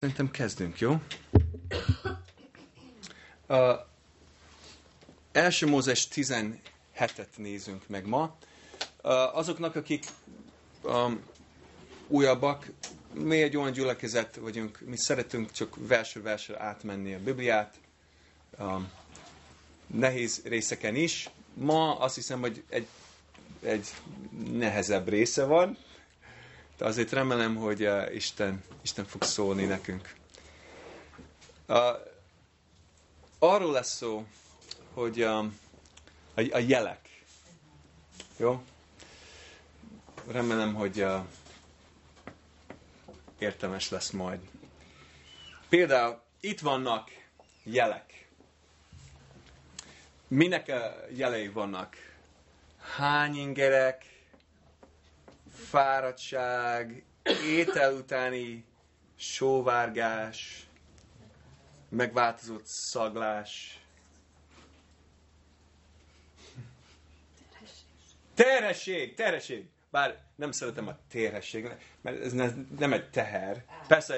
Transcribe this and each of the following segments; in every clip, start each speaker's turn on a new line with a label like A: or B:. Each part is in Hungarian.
A: Szerintem kezdünk, jó? Uh, első Mózes 17-et nézünk meg ma. Azoknak, akik um, újabbak, mi egy olyan gyülekezet vagyunk, mi szeretünk csak versről-versre átmenni a Bibliát, um, nehéz részeken is. Ma azt hiszem, hogy egy, egy nehezebb része van, de azért remélem, hogy uh, Isten, Isten fog szólni nekünk. Arról lesz szó, hogy um, a, a jelek. Jó? Remélem, hogy uh, értelmes lesz majd. Például itt vannak jelek. Minek a jelei vannak? Hány ingerek, fáradtság, étel utáni sóvárgás, megváltozott szaglás. Terhesség, terhesség. Bár nem szeretem a terhesség, mert ez nem egy teher. Persze,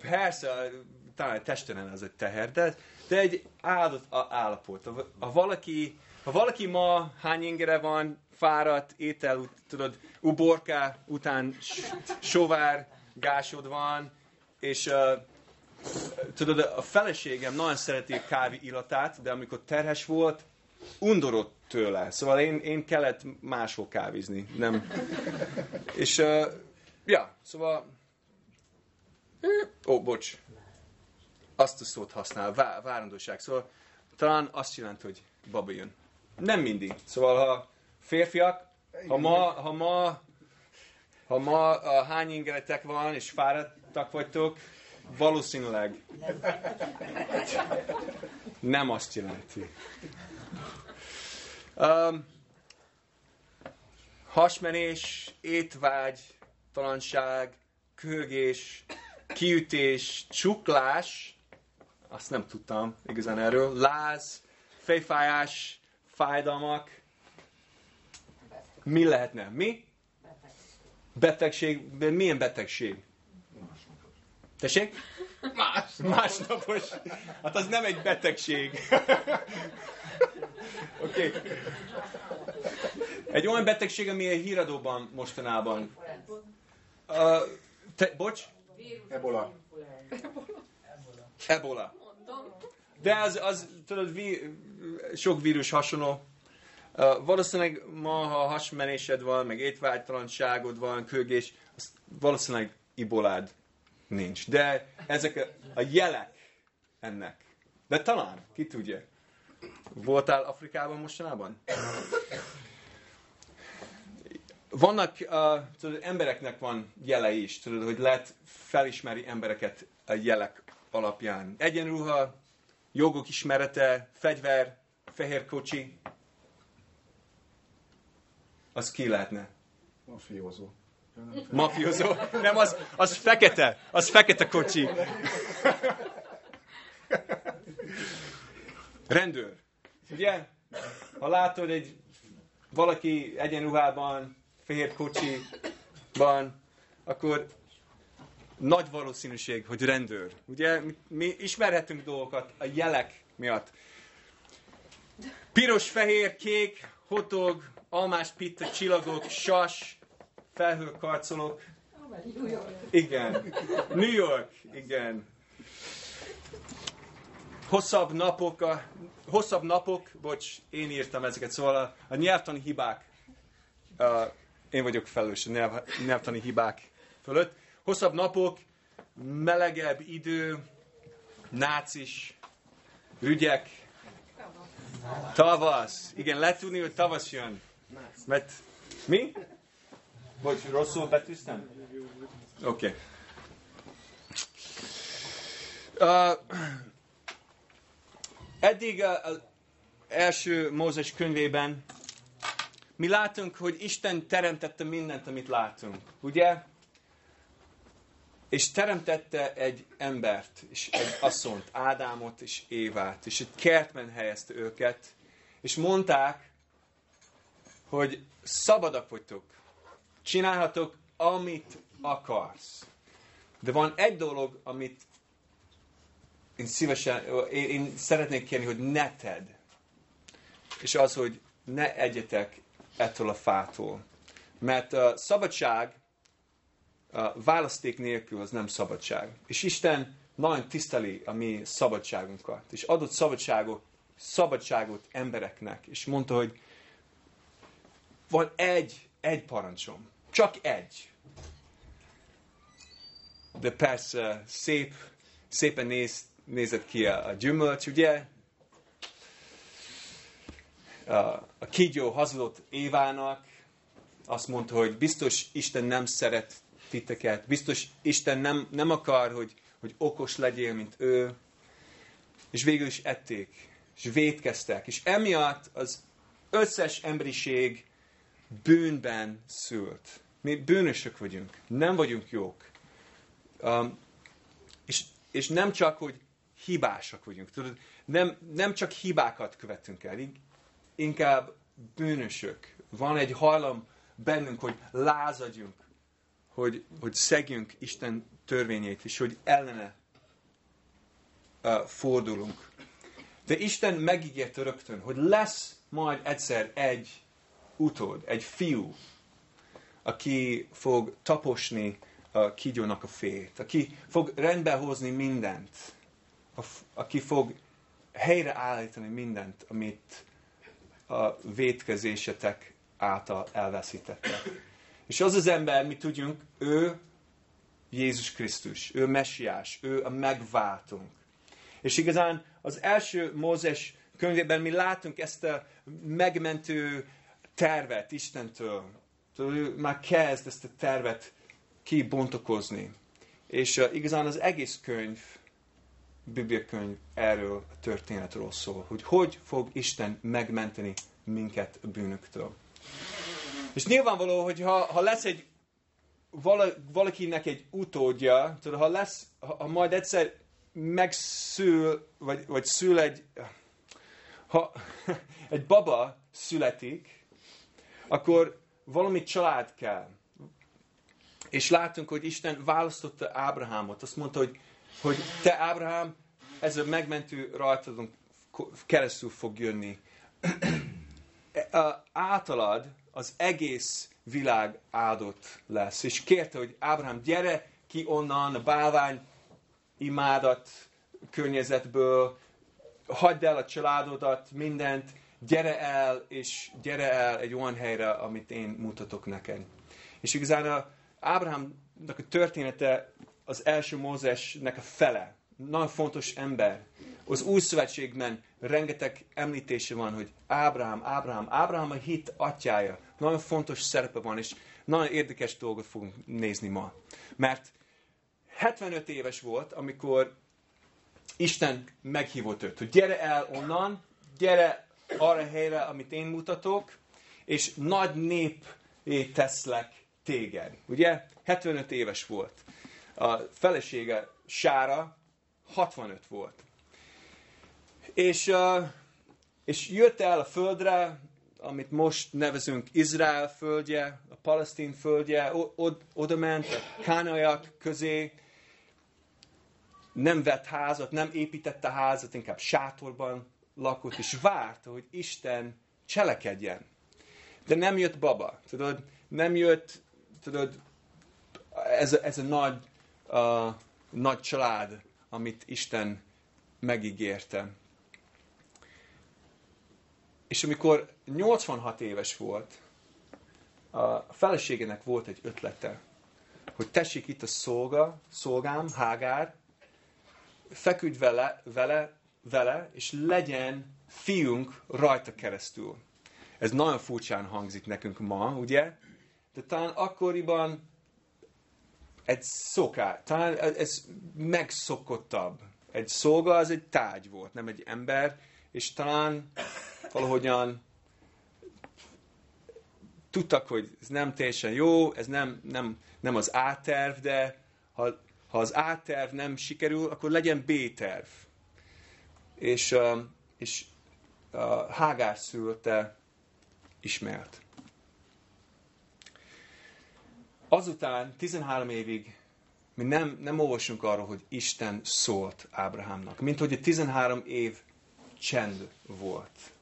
A: persze, talán a testenen az egy teher, de, de egy áldott állapot. Ha valaki, ha valaki ma hány ingere van, fáradt, étel, tudod, uborká után sovár gásod van, és uh, tudod, a feleségem nagyon szereti a kávé illatát, de amikor terhes volt, undorott tőle. Szóval én, én kellett máshol kávézni, nem. És, uh, ja, szóval... Ó, oh, bocs. Azt a szót használ, vá- várandóság. Szóval talán azt jelent, hogy baba jön. Nem mindig. Szóval ha férfiak, ha ma, ha ma, ha ma a hány ingeretek van, és fáradtak vagytok, valószínűleg nem azt jelenti. Um, hasmenés, étvágy, talanság, köhögés, kiütés, csuklás, azt nem tudtam igazán erről, láz, fejfájás, fájdalmak, mi lehetne? Mi? Betegség. Milyen betegség? Tessék? Más. Másnapos. Hát az nem egy betegség. Oké. Okay. Egy olyan betegség, ami a híradóban mostanában. Uh, te, bocs?
B: Ebola.
A: Ebola. De az, az tudod, ví, sok vírus hasonló. Valószínűleg ma, ha hasmenésed van, meg étvágytalanságod van, kőgés, az valószínűleg ibolád nincs. De ezek a, a jelek ennek. De talán, ki tudja. Voltál Afrikában mostanában? Vannak, uh, tudod, embereknek van jele is, tudod, hogy lehet felismeri embereket a jelek alapján. Egyenruha, jogok ismerete, fegyver, fehér kocsi, az ki lehetne?
B: Mafiózó.
A: Mafiózó? Nem, az, az fekete. Az fekete kocsi. Rendőr. Ugye? Ha látod egy valaki egyenruhában, fehér kocsiban, akkor nagy valószínűség, hogy rendőr. Ugye mi, ismerhetünk dolgokat a jelek miatt. Piros, fehér, kék, hotog, almás pitta, csillagok, sas, felhőkarcolok. Igen. New York, igen. Hosszabb napok, a, hosszabb napok, bocs, én írtam ezeket, szóval a, a nyelvtani hibák, a, én vagyok felelős a nyelv, nyelvtani hibák fölött. Hosszabb napok, melegebb idő, nácis, ügyek, tavasz. Igen, lehet tudni, hogy tavasz jön. Mert mi? Bocs, rosszul betűztem? Oké. Okay. Uh, eddig az első Mózes könyvében mi látunk, hogy Isten teremtette mindent, amit látunk. Ugye? És teremtette egy embert, és egy asszonyt, Ádámot és Évát, és egy kertben helyezte őket, és mondták, hogy szabadak vagytok, csinálhatok, amit akarsz. De van egy dolog, amit én szívesen, én, én szeretnék kérni, hogy ne tedd. És az, hogy ne egyetek ettől a fától. Mert a szabadság a választék nélkül az nem szabadság. És Isten nagyon tiszteli a mi szabadságunkat. És adott szabadságot, szabadságot embereknek. És mondta, hogy van egy, egy parancsom. Csak egy. De persze szép, szépen néz, nézett ki a, a gyümölcs, ugye? A, a kígyó hazudott Évának, azt mondta, hogy biztos Isten nem szeret titeket, biztos Isten nem, nem akar, hogy, hogy okos legyél, mint ő. És végül is ették, és vétkeztek, és emiatt az összes emberiség bűnben szült. Mi bűnösök vagyunk, nem vagyunk jók. Um, és, és nem csak, hogy hibásak vagyunk. Tudod, nem, nem csak hibákat követünk el, inkább bűnösök. Van egy hajlam bennünk, hogy lázadjunk, hogy, hogy szegjünk Isten törvényét, és hogy ellene uh, fordulunk. De Isten megígérte rögtön, hogy lesz majd egyszer egy utód, egy fiú, aki fog taposni a kígyónak a fét, aki fog rendbehozni mindent, aki fog helyreállítani mindent, amit a vétkezésetek által elveszítettek. És az az ember, mi tudjunk, ő Jézus Krisztus, ő messiás, ő a megváltunk. És igazán az első Mózes könyvében mi látunk ezt a megmentő tervet Istentől. Ő már kezd ezt a tervet kibontokozni. És uh, igazán az egész könyv, Bibliakönyv erről a történetről szól, hogy hogy fog Isten megmenteni minket a bűnöktől. És nyilvánvaló, hogy ha, ha lesz egy vala, valakinek egy utódja, tudod, ha lesz, ha, ha majd egyszer megszül, vagy, vagy szül egy, ha egy baba születik, akkor valami család kell. És látunk, hogy Isten választotta Ábrahámot. Azt mondta, hogy, hogy te Ábrahám, ez a megmentő rajtadon keresztül fog jönni. Általad az egész világ áldott lesz. És kérte, hogy Ábrahám, gyere ki onnan a bálvány imádat környezetből, hagyd el a családodat, mindent, gyere el, és gyere el egy olyan helyre, amit én mutatok neked. És igazán a Ábrahámnak a története az első Mózesnek a fele. Nagyon fontos ember. Az új szövetségben rengeteg említése van, hogy Ábrahám, Ábrahám, Ábrahám a hit atyája. Nagyon fontos szerepe van, és nagyon érdekes dolgot fogunk nézni ma. Mert 75 éves volt, amikor Isten meghívott őt, hogy gyere el onnan, gyere arra a helyre, amit én mutatok, és nagy nép teszlek téged. Ugye? 75 éves volt. A felesége Sára 65 volt. És, és jött el a földre, amit most nevezünk Izrael földje, a palesztin földje, oda ment a kánaiak közé, nem vett házat, nem építette házat, inkább sátorban lakott, és várta, hogy Isten cselekedjen. De nem jött baba, tudod, nem jött, tudod, ez a, ez a nagy, uh, nagy család, amit Isten megígérte. És amikor 86 éves volt, a feleségének volt egy ötlete, hogy tessék itt a szolga, szolgám, Hágár, feküdj vele, vele, vele, és legyen fiunk rajta keresztül. Ez nagyon furcsán hangzik nekünk ma, ugye? De talán akkoriban egy szoká, talán ez megszokottabb. Egy szolga az egy tárgy volt, nem egy ember, és talán valahogyan tudtak, hogy ez nem teljesen jó, ez nem, nem, nem az A-terv, de ha, ha az A-terv nem sikerül, akkor legyen B-terv. És, uh, és uh, Hágár szülte ismert. Azután 13 évig mi nem, nem olvasunk arról, hogy Isten szólt Ábrahámnak, mint hogy a 13 év csend volt.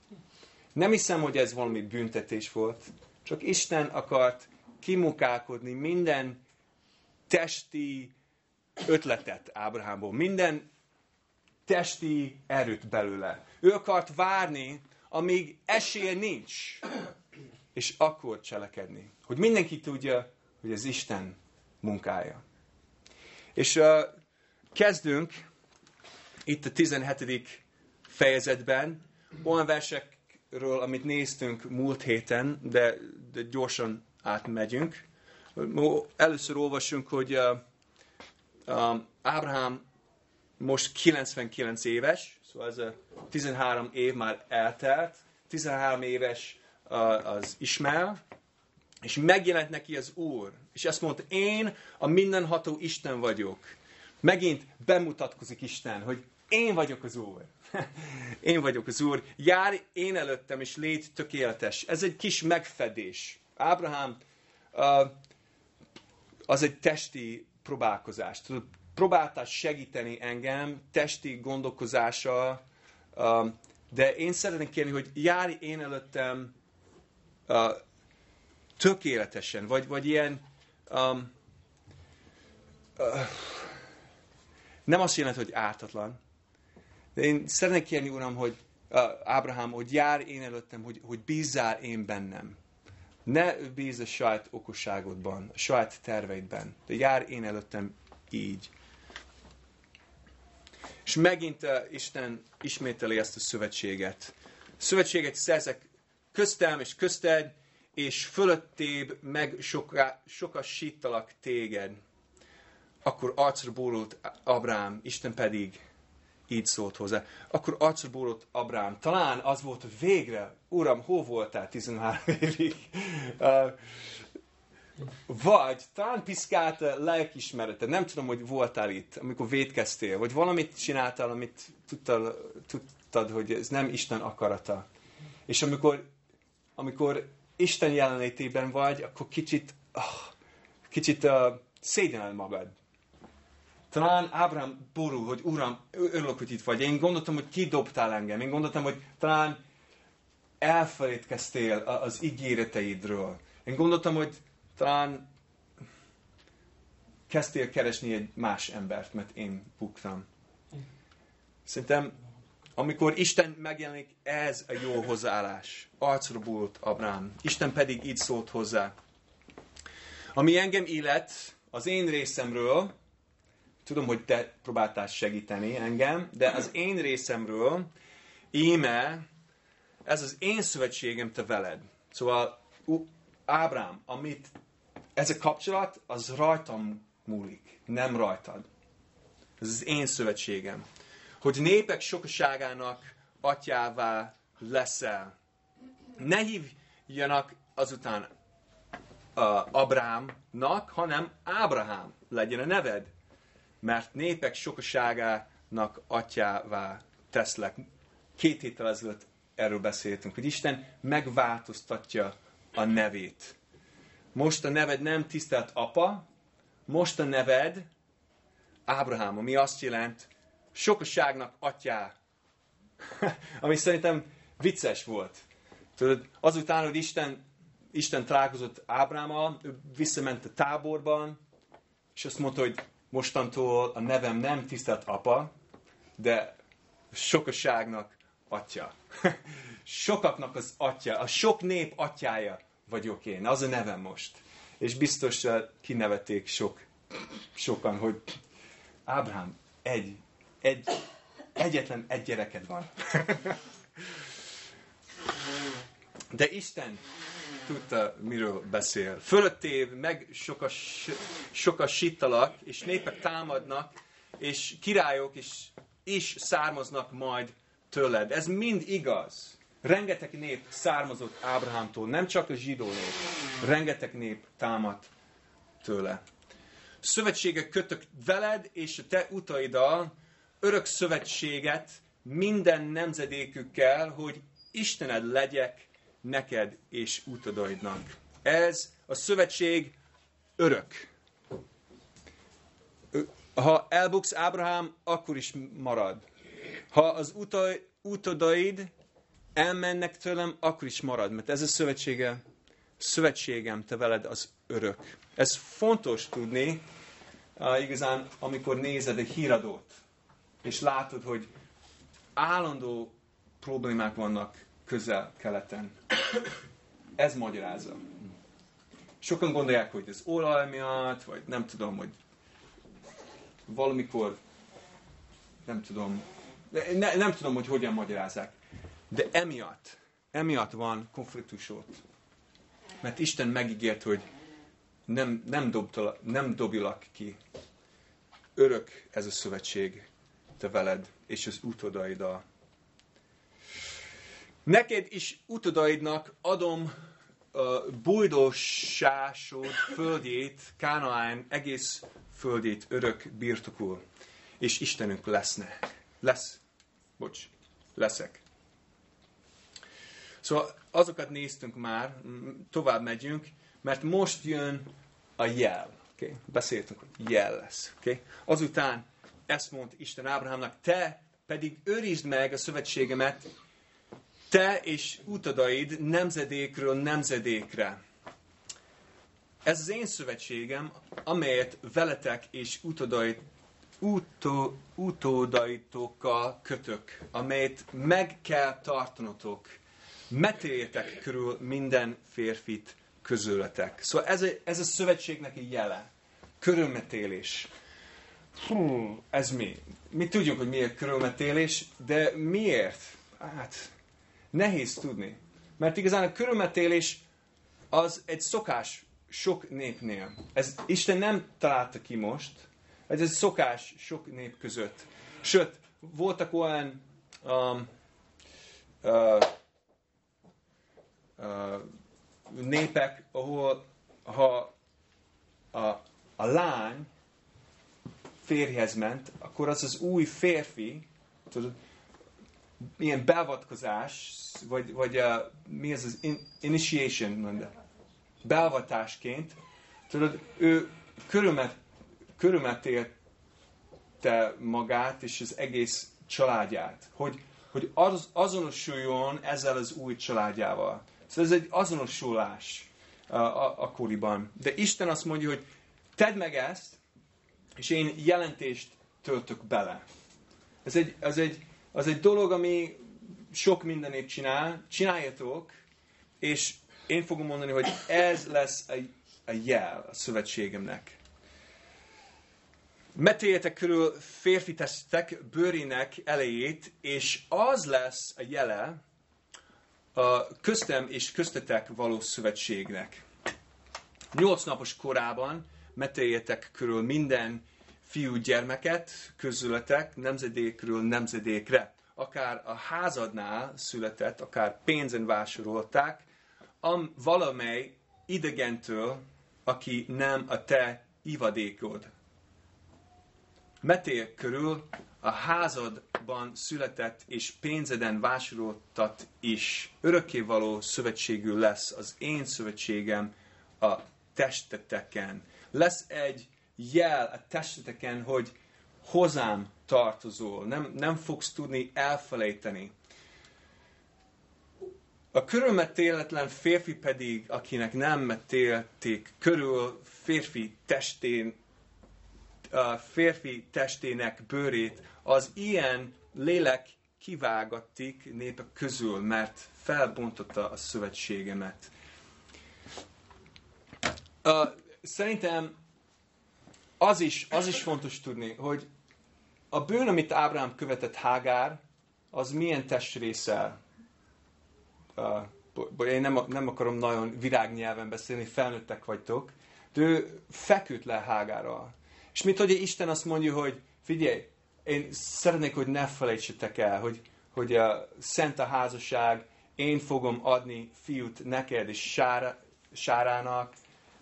A: Nem hiszem, hogy ez valami büntetés volt, csak Isten akart kimunkálkodni minden testi ötletet Ábrahámból, minden testi erőt belőle. Ő akart várni, amíg esélye nincs, és akkor cselekedni. Hogy mindenki tudja, hogy ez Isten munkája. És uh, kezdünk itt a 17. fejezetben olyan versekről, amit néztünk múlt héten, de, de gyorsan átmegyünk. Először olvasunk, hogy uh, uh, Ábrahám most 99 éves, szóval ez a 13 év már eltelt, 13 éves az Ismael, és megjelent neki az Úr, és azt mondta, én a mindenható Isten vagyok. Megint bemutatkozik Isten, hogy én vagyok az Úr. én vagyok az Úr. Jár én előttem, és légy tökéletes. Ez egy kis megfedés. Ábrahám az egy testi próbálkozás. Próbáltál segíteni engem testi gondolkozással, uh, de én szeretném kérni, hogy járj én előttem uh, tökéletesen, vagy, vagy ilyen um, uh, nem azt jelenti, hogy ártatlan, de én szeretnék kérni, Uram, hogy uh, Ábrahám, hogy jár én előttem, hogy, hogy bízzál én bennem. Ne bízz a saját okosságodban, a saját terveidben, de jár én előttem így. És megint uh, Isten ismételi ezt a szövetséget. Szövetséget szerzek köztem és közted, és fölöttébb meg soká, sokasítalak téged. Akkor arcra bólult Abrám, Isten pedig így szólt hozzá. Akkor arcra bólult Abrám. Talán az volt, hogy végre, Uram, hol voltál 13 évig? Uh, vagy talán piszkált lelkismerete. Nem tudom, hogy voltál itt, amikor védkeztél, vagy valamit csináltál, amit tudtad, tudtad hogy ez nem Isten akarata. És amikor, amikor Isten jelenlétében vagy, akkor kicsit, oh, kicsit uh, szégyenel magad. Talán Ábrám borul, hogy Uram, örülök, hogy itt vagy. Én gondoltam, hogy kidobtál engem. Én gondoltam, hogy talán elfelejtkeztél az ígéreteidről. Én gondoltam, hogy talán kezdtél keresni egy más embert, mert én buktam. Szerintem amikor Isten megjelenik, ez a jó hozzáállás. Arcra búlt Abrám. Isten pedig így szólt hozzá. Ami engem illet, az én részemről, tudom, hogy te próbáltál segíteni engem, de az én részemről, íme, ez az én szövetségem te veled. Szóval, Ábrám, amit ez a kapcsolat, az rajtam múlik, nem rajtad. Ez az én szövetségem hogy népek sokaságának atyává leszel. Ne hívjanak azután uh, Abrámnak, hanem Ábrahám legyen a neved, mert népek sokaságának atyává teszlek. Két héttel ezelőtt erről beszéltünk, hogy Isten megváltoztatja a nevét. Most a neved nem tisztelt apa, most a neved Ábrahám, ami azt jelent, sokaságnak atyá. Ami szerintem vicces volt. Tudod, azután, hogy Isten, Isten találkozott Ábrámmal, ő visszament a táborban, és azt mondta, hogy mostantól a nevem nem tisztelt apa, de sokaságnak atya. Sokaknak az atya, a sok nép atyája vagyok én, az a nevem most. És biztos kinevették sok, sokan, hogy Ábrám egy egy, egyetlen egy gyereked van. De Isten tudta, miről beszél. Fölötté meg sokas, sokasítalak, és népek támadnak, és királyok is, is származnak majd tőled. Ez mind igaz. Rengeteg nép származott Ábrahámtól, nem csak a zsidó nép. Rengeteg nép támad tőle. Szövetségek kötök veled és a te utaiddal, örök szövetséget minden nemzedékükkel, hogy Istened legyek neked és utodaidnak. Ez a szövetség örök. ha elbuksz Ábrahám, akkor is marad. Ha az utaj, utodaid elmennek tőlem, akkor is marad, mert ez a szövetsége, szövetségem te veled az örök. Ez fontos tudni, igazán, amikor nézed egy híradót, és látod, hogy állandó problémák vannak közel-keleten. Ez magyarázza. Sokan gondolják, hogy ez olaj miatt, vagy nem tudom, hogy valamikor, nem tudom, ne, nem tudom, hogy hogyan magyarázzák. De emiatt, emiatt van konfliktus ott. Mert Isten megígért, hogy nem, nem, dobtala, nem dobjulak ki. Örök ez a szövetség te veled, és az utodaiddal. Neked is utodaidnak adom a bújdósásod földjét, Kánaán egész földjét örök birtokul, és Istenünk lesznek. Lesz. Bocs, leszek. Szóval azokat néztünk már, tovább megyünk, mert most jön a jel. Okay? Beszéltünk, hogy jel lesz. Okay? Azután ezt mondta Isten Ábrahámnak, te pedig őrizd meg a szövetségemet, te és utadaid nemzedékről nemzedékre. Ez az én szövetségem, amelyet veletek és utodaid, utó, utódaitokkal kötök, amelyet meg kell tartanotok. Metéljetek körül minden férfit közületek. Szóval ez a, ez a szövetségnek egy jele. Körülmetélés. Hú, ez mi? Mi tudjuk, hogy miért körülmetélés, de miért? Hát, nehéz tudni. Mert igazán a körülmetélés az egy szokás sok népnél. Ez Isten nem találta ki most, ez egy szokás sok nép között. Sőt, voltak olyan um, uh, népek, ahol ha a, a lány férjhez ment, akkor az az új férfi, tudod, milyen beavatkozás, vagy, vagy uh, mi ez az in, initiation, mondja, beavatásként, tudod, ő körülmet, körülmetélte magát és az egész családját, hogy, hogy az, azonosuljon ezzel az új családjával. Szóval ez egy azonosulás uh, akkoriban. De Isten azt mondja, hogy tedd meg ezt, és én jelentést töltök bele. Ez egy, ez egy, az egy dolog, ami sok mindenét csinál, csináljatok, és én fogom mondani, hogy ez lesz a, a jel a szövetségemnek. Metéljetek körül férfi testek bőrének elejét, és az lesz a jele a köztem és köztetek való szövetségnek. Nyolc napos korában metéljetek körül minden fiú gyermeket közületek nemzedékről nemzedékre. Akár a házadnál született, akár pénzen vásárolták, am, valamely idegentől, aki nem a te ivadékod. Metél körül a házadban született és pénzeden vásároltat is. Örökkévaló szövetségű lesz az én szövetségem a testeteken. Lesz egy jel a testeteken, hogy hozzám tartozol. Nem, nem fogsz tudni elfelejteni. A körülmetéletlen férfi pedig, akinek nem metélték körül férfi testén, férfi testének bőrét, az ilyen lélek kivágattik népek közül, mert felbontotta a szövetségemet. Szerintem az is, az is fontos tudni, hogy a bűn, amit Ábrám követett Hágár, az milyen testrészsel uh, én nem, nem akarom nagyon virágnyelven beszélni, felnőttek vagytok, de ő feküdt le Hágárral. És mint hogy Isten azt mondja, hogy figyelj, én szeretnék, hogy ne felejtsetek el, hogy, hogy a szent a házasság, én fogom adni fiút neked és Sára, Sárának,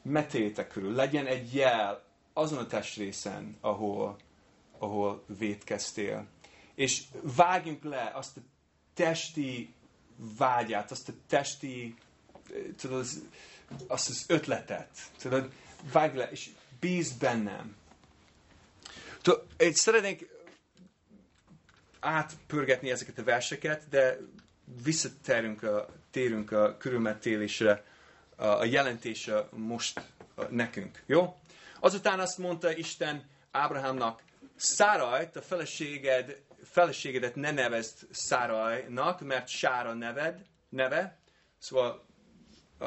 A: metétek körül. Legyen egy jel azon a testrészen, ahol, ahol vétkeztél. És vágjunk le azt a testi vágyát, azt a testi, tudod, azt az ötletet, tudod, vágj le, és bízd bennem. Egy szeretnénk átpörgetni ezeket a verseket, de visszatérünk a, térünk a körülmetélésre, a, a jelentése most nekünk. Jó? Azután azt mondta Isten Ábrahámnak, Szárajt, a feleséged, feleségedet ne nevezd Szárajnak, mert Sára neved, neve, szóval a,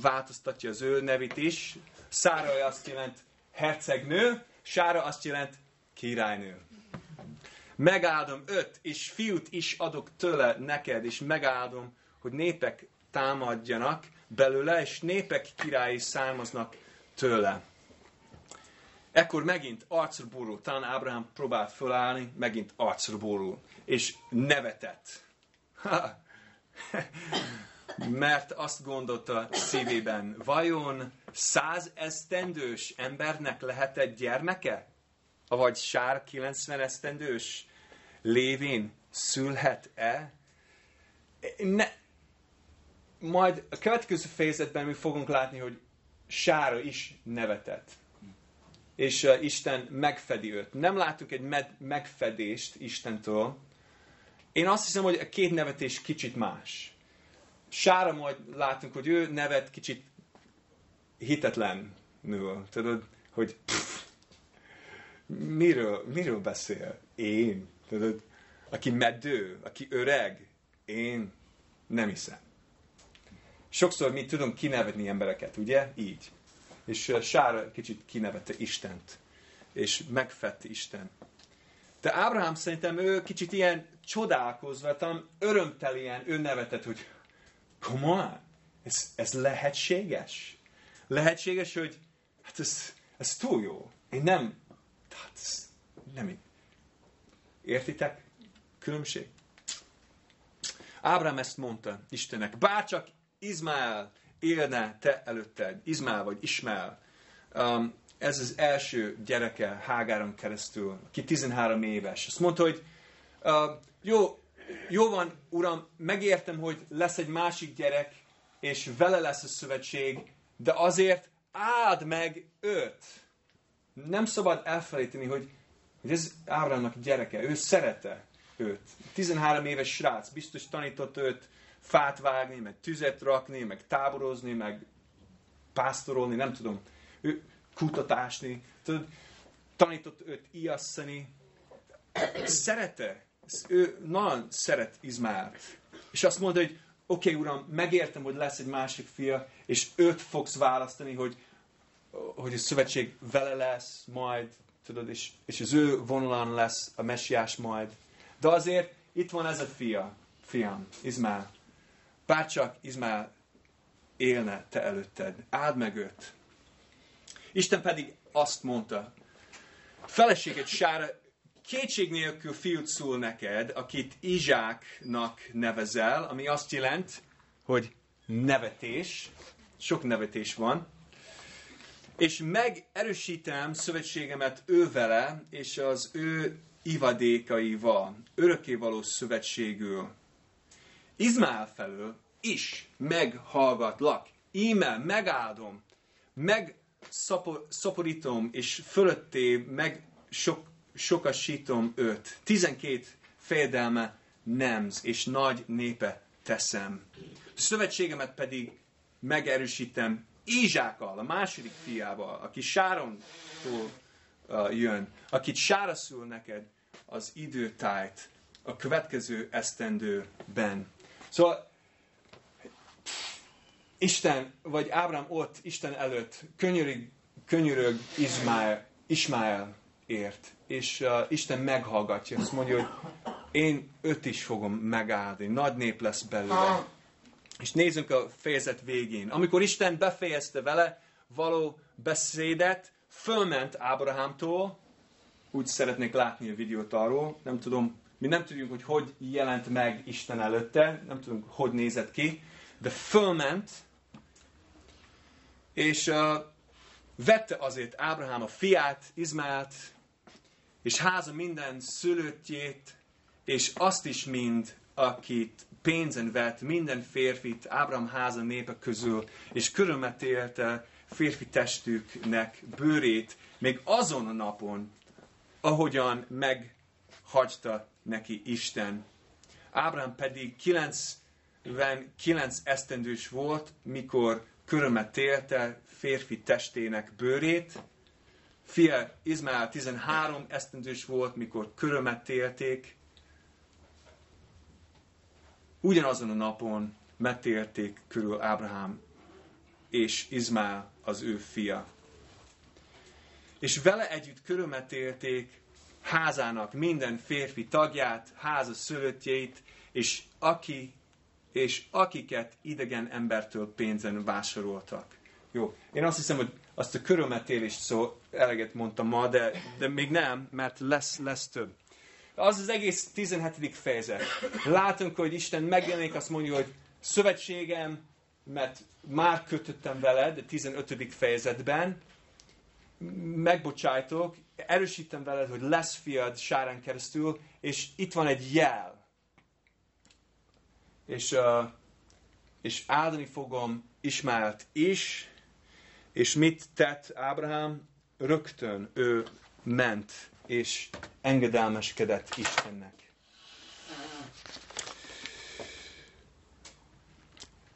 A: változtatja az ő nevét is. Száraj azt jelent hercegnő, Sára azt jelent királynő. Megáldom öt, és fiút is adok tőle neked, és megáldom, hogy népek támadjanak belőle, és népek királyi származnak tőle. Ekkor megint arcra borul, talán Ábrahám próbált fölállni, megint arcra és nevetett. Ha. Mert azt gondolta szívében, vajon száz esztendős embernek lehetett gyermeke? Vagy sár 90 esztendős lévén szülhet-e? Ne. Majd a következő fejezetben mi fogunk látni, hogy Sára is nevetett. És uh, Isten megfedi őt. Nem látunk egy med- megfedést Istentől. Én azt hiszem, hogy a két nevetés kicsit más. Sára majd látunk, hogy ő nevet kicsit hitetlenül. Tudod, hogy pff, miről, miről beszél? Én? Tudod, aki meddő, aki öreg, én nem hiszem. Sokszor mi tudunk kinevetni embereket, ugye? Így. És uh, Sára kicsit kinevette Istent. És megfette Isten. De Ábrahám szerintem ő kicsit ilyen csodálkozva, talán örömtelien ő nevetett, hogy komolyan? Ez, ez lehetséges? Lehetséges, hogy hát ez, ez túl jó. Én nem, hát ez nem Értitek? Különbség. Ábrám ezt mondta Istennek, bárcsak Izmael élne te előtted, Izmael vagy Ismael. Um, ez az első gyereke Hágáron keresztül, aki 13 éves. Azt mondta, hogy uh, jó, jó van, uram, megértem, hogy lesz egy másik gyerek, és vele lesz a szövetség, de azért áld meg őt. Nem szabad elfelejteni, hogy, hogy ez Ábrámnak gyereke, ő szerette őt. 13 éves srác, biztos tanított őt fát vágni, meg tüzet rakni, meg táborozni, meg pásztorolni, nem tudom, ő kutatásni, tudod, tanított őt ijasszani. Szerette ő nagyon szeret Izmált. És azt mondta, hogy oké, okay, uram, megértem, hogy lesz egy másik fia, és őt fogsz választani, hogy, hogy a szövetség vele lesz majd, tudod, és, és az ő vonalán lesz a messiás majd. De azért itt van ez a fia, fiam, Izmál. Bárcsak Izmál élne te előtted, áld meg őt. Isten pedig azt mondta, feleséget Sára kétség nélkül fiút szól neked, akit Izsáknak nevezel, ami azt jelent, hogy nevetés, sok nevetés van, és megerősítem szövetségemet ő vele, és az ő ivadékaival, örökkévaló szövetségül. Izmael felől is meghallgatlak, íme megáldom, megszaporítom, és fölötté meg sok sokasítom őt. Tizenkét fejedelme nemz, és nagy népe teszem. Szövetségemet pedig megerősítem Ízsákkal, a második fiával, aki Sárontól jön, akit Sára szül neked az időtájt a következő esztendőben. Szóval Isten, vagy Ábrám ott, Isten előtt könyörög, könyörög Ismael, Ismael ért, és uh, Isten meghallgatja, azt mondja, hogy én őt is fogom megáldni, nagy nép lesz belőle. És nézzünk a fejezet végén. Amikor Isten befejezte vele való beszédet, fölment Ábrahámtól, úgy szeretnék látni a videót arról, nem tudom, mi nem tudjuk, hogy hogy jelent meg Isten előtte, nem tudunk, hogy nézett ki, de fölment, és uh, vette azért Ábrahám a fiát, Izmált, és háza minden szülöttjét, és azt is mind, akit pénzen vett, minden férfit Ábrahám háza népe közül, és körülmetélte férfi testüknek bőrét, még azon a napon, ahogyan meghagyta neki Isten. Ábrám pedig 99 esztendős volt, mikor körömet élte férfi testének bőrét. Fia Izmael 13 esztendős volt, mikor körömet élték. Ugyanazon a napon metélték körül Ábrahám és Izmael az ő fia. És vele együtt körömetélték házának minden férfi tagját, háza szülöttjeit, és, aki, és akiket idegen embertől pénzen vásároltak. Jó, én azt hiszem, hogy azt a körömetélést szó eleget mondtam ma, de, de még nem, mert lesz, lesz több. Az az egész 17. fejezet. Látunk, hogy Isten megjelenik, azt mondja, hogy szövetségem, mert már kötöttem veled, a 15. fejezetben, megbocsájtok, erősítem veled, hogy lesz fiad Sárán keresztül, és itt van egy jel. És, uh, és áldani fogom Ismáelt is, és mit tett Ábrahám? Rögtön ő ment, és engedelmeskedett Istennek.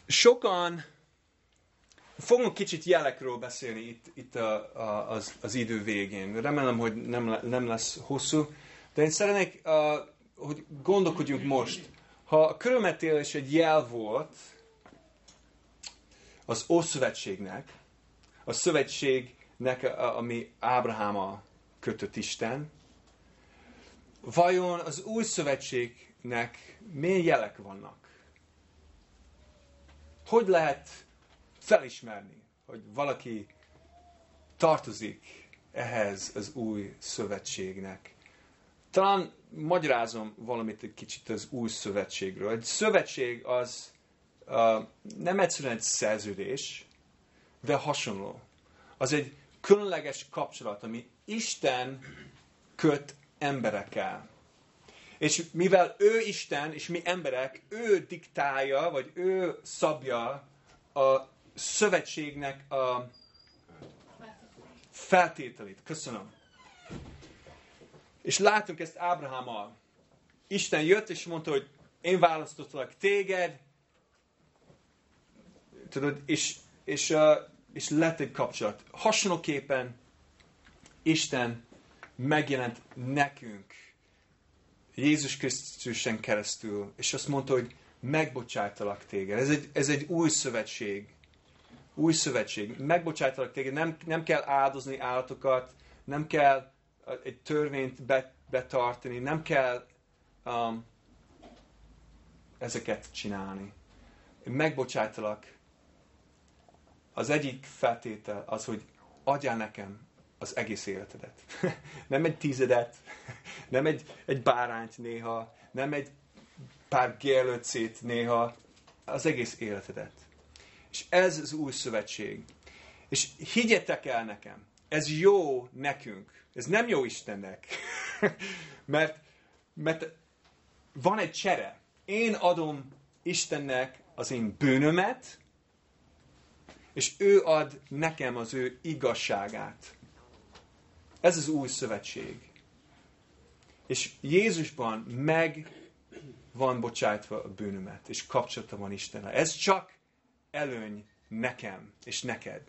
A: Sokan fogunk kicsit jelekről beszélni itt, itt a, a, az, az idő végén. Remélem, hogy nem, nem lesz hosszú, de én szeretnék, uh, hogy gondolkodjunk most. Ha a körülmetélés egy jel volt az Ószövetségnek, a szövetségnek, ami Ábraháma kötött Isten, vajon az új szövetségnek milyen jelek vannak? Hogy lehet felismerni, hogy valaki tartozik ehhez az új szövetségnek? Talán magyarázom valamit egy kicsit az új szövetségről. Egy szövetség az uh, nem egyszerűen egy szerződés, de hasonló. Az egy különleges kapcsolat, ami Isten köt emberekkel. És mivel ő Isten, és mi emberek, ő diktálja, vagy ő szabja a szövetségnek a feltételét. Köszönöm. És látunk ezt Ábrahámmal. Isten jött, és mondta, hogy én választottalak téged, tudod, és, és, uh, és lett egy kapcsolat. Hasonlóképpen Isten megjelent nekünk Jézus Krisztusen keresztül, és azt mondta, hogy megbocsájtalak téged. Ez egy, ez egy új szövetség. Új szövetség. Megbocsájtalak téged. Nem, nem kell áldozni állatokat, nem kell egy törvényt betartani, nem kell um, ezeket csinálni. Megbocsájtalak. Az egyik feltétel az, hogy adjál nekem az egész életedet. nem egy tizedet, nem egy, egy bárányt néha, nem egy pár gérlőcét néha, az egész életedet. És ez az új szövetség. És higgyetek el nekem, ez jó nekünk. Ez nem jó Istennek. mert, mert van egy csere. Én adom Istennek az én bűnömet, és ő ad nekem az ő igazságát. Ez az új szövetség. És Jézusban meg van bocsájtva a bűnömet, és kapcsolata van Istennel. Ez csak előny nekem és neked.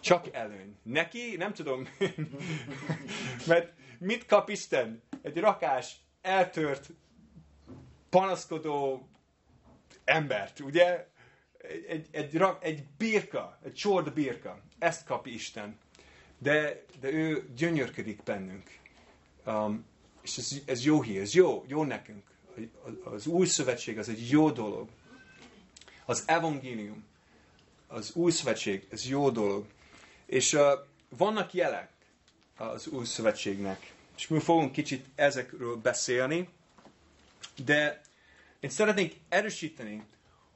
A: Csak előny. Neki, nem tudom, mert mit kap Isten? Egy rakás, eltört, panaszkodó embert, ugye? Egy, egy, egy, egy birka, egy csord birka. Ezt kap Isten de, de ő gyönyörködik bennünk. Um, és ez, ez jó hír, ez jó, jó nekünk. Az új szövetség az egy jó dolog. Az evangélium, az új szövetség, ez jó dolog. És uh, vannak jelek az új szövetségnek. És mi fogunk kicsit ezekről beszélni, de én szeretnék erősíteni,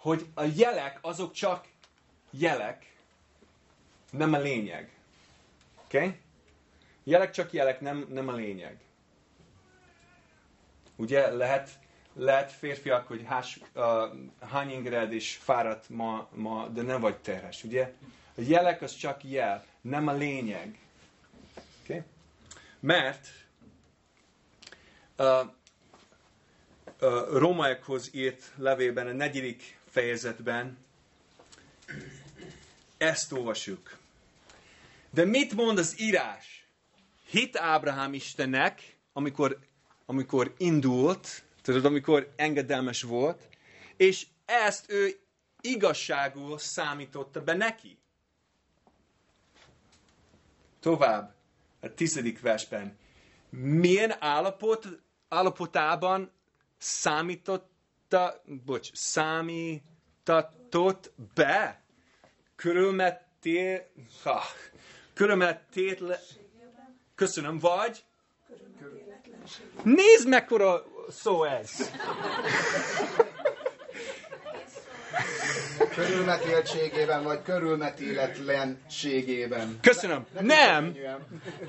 A: hogy a jelek azok csak jelek, nem a lényeg. Oké? Okay? Jelek csak jelek, nem, nem a lényeg. Ugye lehet, lehet férfiak, hogy hás, uh, hány ingered és fáradt ma, ma, de nem vagy terhes, ugye? A jelek az csak jel, nem a lényeg. Okay? Mert a, a Romaekhoz írt levélben, a negyedik fejezetben ezt olvasjuk. De mit mond az írás? Hit Ábrahám Istennek, amikor, amikor indult, tudod, amikor engedelmes volt, és ezt ő igazságul számította be neki. Tovább, a tizedik versben. Milyen állapot, állapotában számította, bocs, számítatott be körülmettél, ha, körülmettét, köszönöm, vagy Nézd mekkora szó ez!
B: Körülmetéltségében, vagy körülmetéletlenségében.
A: Köszönöm. Nem!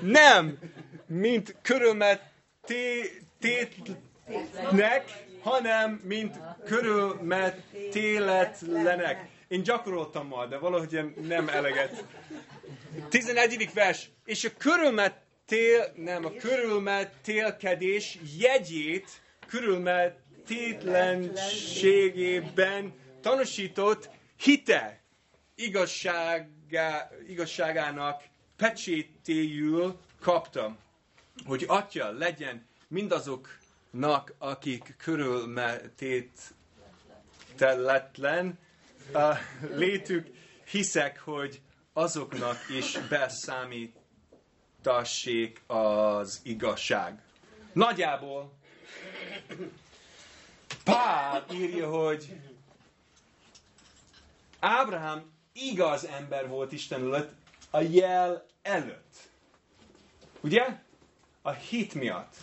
A: Nem! Mint körülmetéletnek, hanem mint körülmetéletlenek. Én gyakoroltam ma, de valahogy nem eleget. 11. vers. És a körülmetél, nem, a körülmetélkedés jegyét körülmetétlenségében tanúsított hite igazságá, igazságának pecsétéjül kaptam, hogy atya legyen mindazoknak, akik körülmetétletlen a létük, hiszek, hogy azoknak is beszámítassék az igazság. Nagyjából Pál írja, hogy Ábrahám igaz ember volt Isten előtt a jel előtt. Ugye? A hit miatt.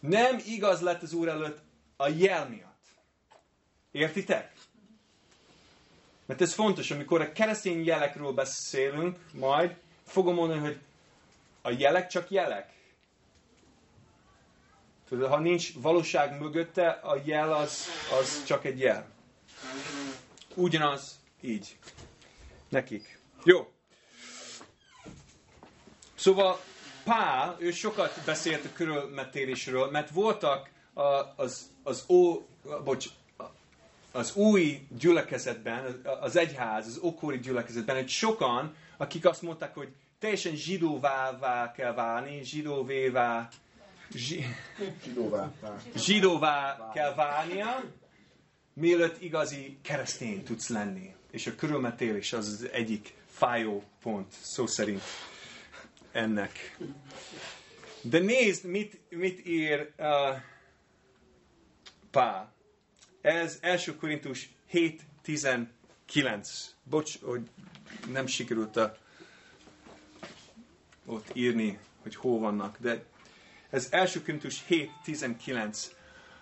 A: Nem igaz lett az Úr előtt a jel miatt. Értitek? Mert ez fontos, amikor a keresztény jelekről beszélünk, majd fogom mondani, hogy a jelek csak jelek. Tudod, ha nincs valóság mögötte, a jel az, az csak egy jel. Ugyanaz így. Nekik. Jó. Szóval Pál, ő sokat beszélt a körülmetélésről, mert voltak az, az, ó, bocs, az új gyülekezetben, az egyház, az ókori gyülekezetben, egy sokan, akik azt mondták, hogy teljesen zsidóvá kell válni, zsidóvévá, zsi,
B: zsidóvá,
A: zsidóvá kell válnia, mielőtt igazi keresztény tudsz lenni. És a körülmetélés az az egyik fájó pont, szó szerint ennek. De nézd, mit, mit ír uh, Pál. Ez 1 Korintus 7.19. Bocs, hogy nem sikerült a, ott írni, hogy hol vannak, de ez 1 Korintus 7.19.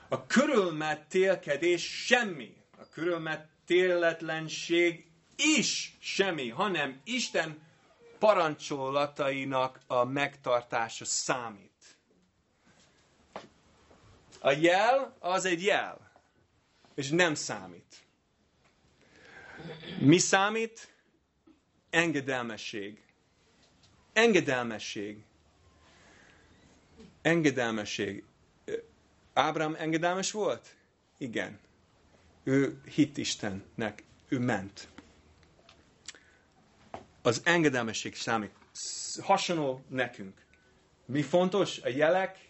A: A körülmetélkedés semmi. A körülmetéletlenség is semmi, hanem Isten parancsolatainak a megtartása számít. A jel az egy jel és nem számít. Mi számít? Engedelmesség. Engedelmesség. Engedelmesség. Ábrám engedelmes volt? Igen. Ő hit Istennek, ő ment. Az engedelmesség számít. Hasonló nekünk. Mi fontos? A jelek,